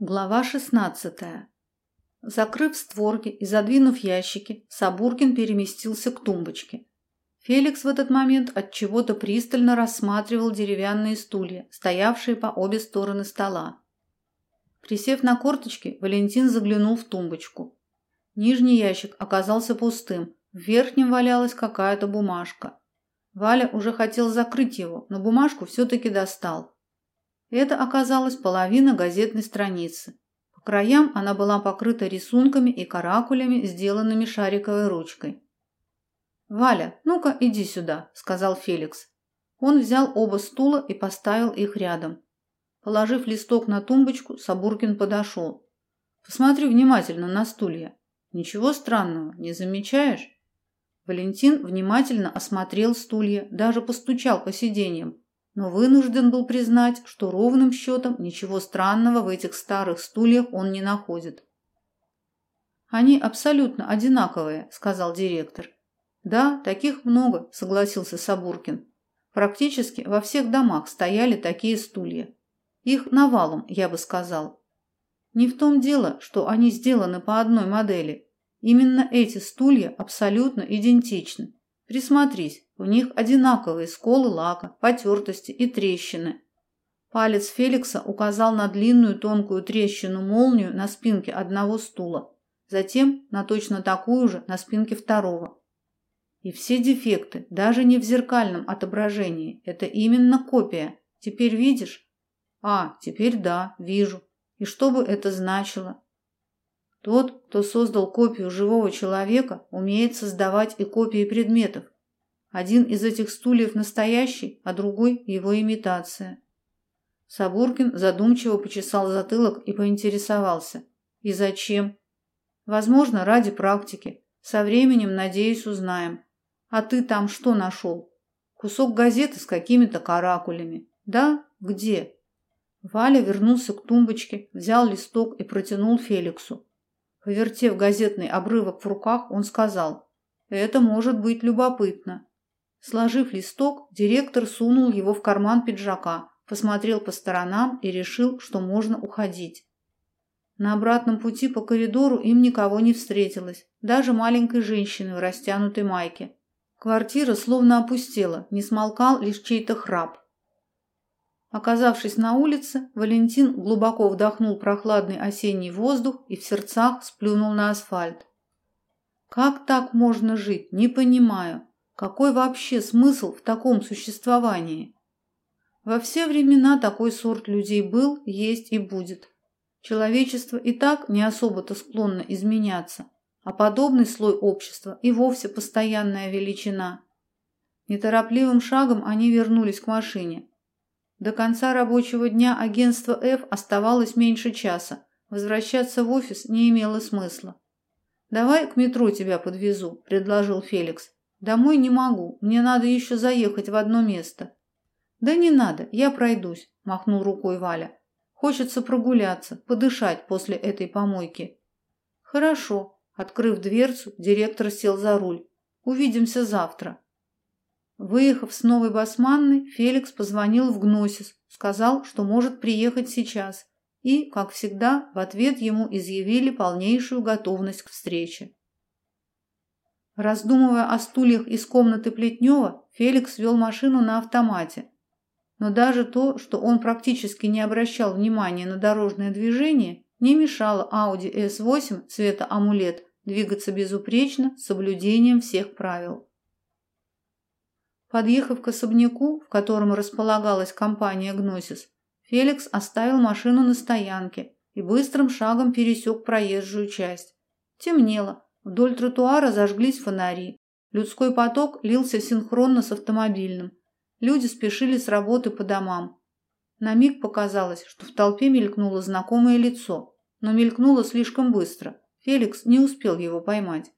Глава 16. Закрыв створки и задвинув ящики, Сабуркин переместился к тумбочке. Феликс в этот момент от чего-то пристально рассматривал деревянные стулья, стоявшие по обе стороны стола. Присев на корточки, Валентин заглянул в тумбочку. Нижний ящик оказался пустым, в верхнем валялась какая-то бумажка. Валя уже хотел закрыть его, но бумажку все таки достал. Это оказалась половина газетной страницы. По краям она была покрыта рисунками и каракулями, сделанными шариковой ручкой. «Валя, ну-ка, иди сюда», – сказал Феликс. Он взял оба стула и поставил их рядом. Положив листок на тумбочку, Сабуркин подошел. «Посмотри внимательно на стулья. Ничего странного не замечаешь?» Валентин внимательно осмотрел стулья, даже постучал по сиденьям, но вынужден был признать, что ровным счетом ничего странного в этих старых стульях он не находит. «Они абсолютно одинаковые», – сказал директор. «Да, таких много», – согласился Сабуркин. «Практически во всех домах стояли такие стулья. Их навалом, я бы сказал. Не в том дело, что они сделаны по одной модели. Именно эти стулья абсолютно идентичны. Присмотрись, у них одинаковые сколы лака, потертости и трещины. Палец Феликса указал на длинную тонкую трещину-молнию на спинке одного стула, затем на точно такую же на спинке второго. И все дефекты, даже не в зеркальном отображении, это именно копия. Теперь видишь? А, теперь да, вижу. И что бы это значило? Тот, кто создал копию живого человека, умеет создавать и копии предметов. Один из этих стульев настоящий, а другой его имитация. Сабуркин задумчиво почесал затылок и поинтересовался: "И зачем?" "Возможно, ради практики. Со временем, надеюсь, узнаем. А ты там что нашел? Кусок газеты с какими-то каракулями. Да? Где?" Валя вернулся к тумбочке, взял листок и протянул Феликсу. Повертев газетный обрывок в руках, он сказал: "Это может быть любопытно. Сложив листок, директор сунул его в карман пиджака, посмотрел по сторонам и решил, что можно уходить. На обратном пути по коридору им никого не встретилось, даже маленькой женщины в растянутой майке. Квартира словно опустела, не смолкал лишь чей-то храп. Оказавшись на улице, Валентин глубоко вдохнул прохладный осенний воздух и в сердцах сплюнул на асфальт. Как так можно жить, не понимаю. Какой вообще смысл в таком существовании? Во все времена такой сорт людей был, есть и будет. Человечество и так не особо-то склонно изменяться, а подобный слой общества и вовсе постоянная величина. Неторопливым шагом они вернулись к машине. До конца рабочего дня агентства F оставалось меньше часа. Возвращаться в офис не имело смысла. «Давай к метро тебя подвезу», – предложил Феликс. Домой не могу, мне надо еще заехать в одно место. Да не надо, я пройдусь, махнул рукой Валя. Хочется прогуляться, подышать после этой помойки. Хорошо, открыв дверцу, директор сел за руль. Увидимся завтра. Выехав с Новой Басманной, Феликс позвонил в Гносис, сказал, что может приехать сейчас, и, как всегда, в ответ ему изъявили полнейшую готовность к встрече. Раздумывая о стульях из комнаты Плетнева, Феликс вел машину на автомате. Но даже то, что он практически не обращал внимания на дорожное движение, не мешало Audi S8 цвета амулет двигаться безупречно с соблюдением всех правил. Подъехав к особняку, в котором располагалась компания Гносис, Феликс оставил машину на стоянке и быстрым шагом пересек проезжую часть. Темнело, Вдоль тротуара зажглись фонари. Людской поток лился синхронно с автомобильным. Люди спешили с работы по домам. На миг показалось, что в толпе мелькнуло знакомое лицо, но мелькнуло слишком быстро. Феликс не успел его поймать.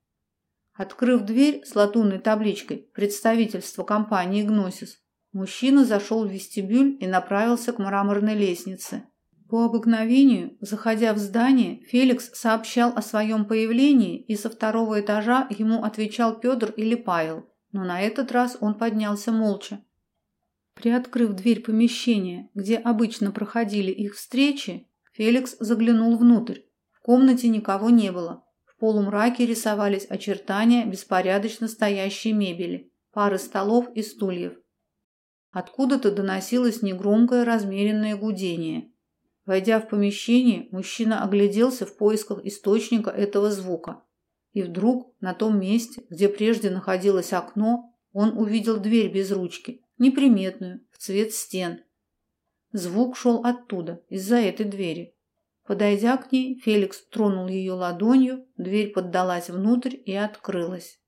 Открыв дверь с латунной табличкой «Представительство компании Гносис», мужчина зашел в вестибюль и направился к мраморной лестнице. По обыкновению, заходя в здание, Феликс сообщал о своем появлении, и со второго этажа ему отвечал Петр или Павел, но на этот раз он поднялся молча. Приоткрыв дверь помещения, где обычно проходили их встречи, Феликс заглянул внутрь. В комнате никого не было. Полумраке рисовались очертания беспорядочно стоящей мебели, пары столов и стульев. Откуда-то доносилось негромкое размеренное гудение. Войдя в помещение, мужчина огляделся в поисках источника этого звука. И вдруг на том месте, где прежде находилось окно, он увидел дверь без ручки, неприметную, в цвет стен. Звук шел оттуда, из-за этой двери. Подойдя к ней, Феликс тронул ее ладонью, дверь поддалась внутрь и открылась.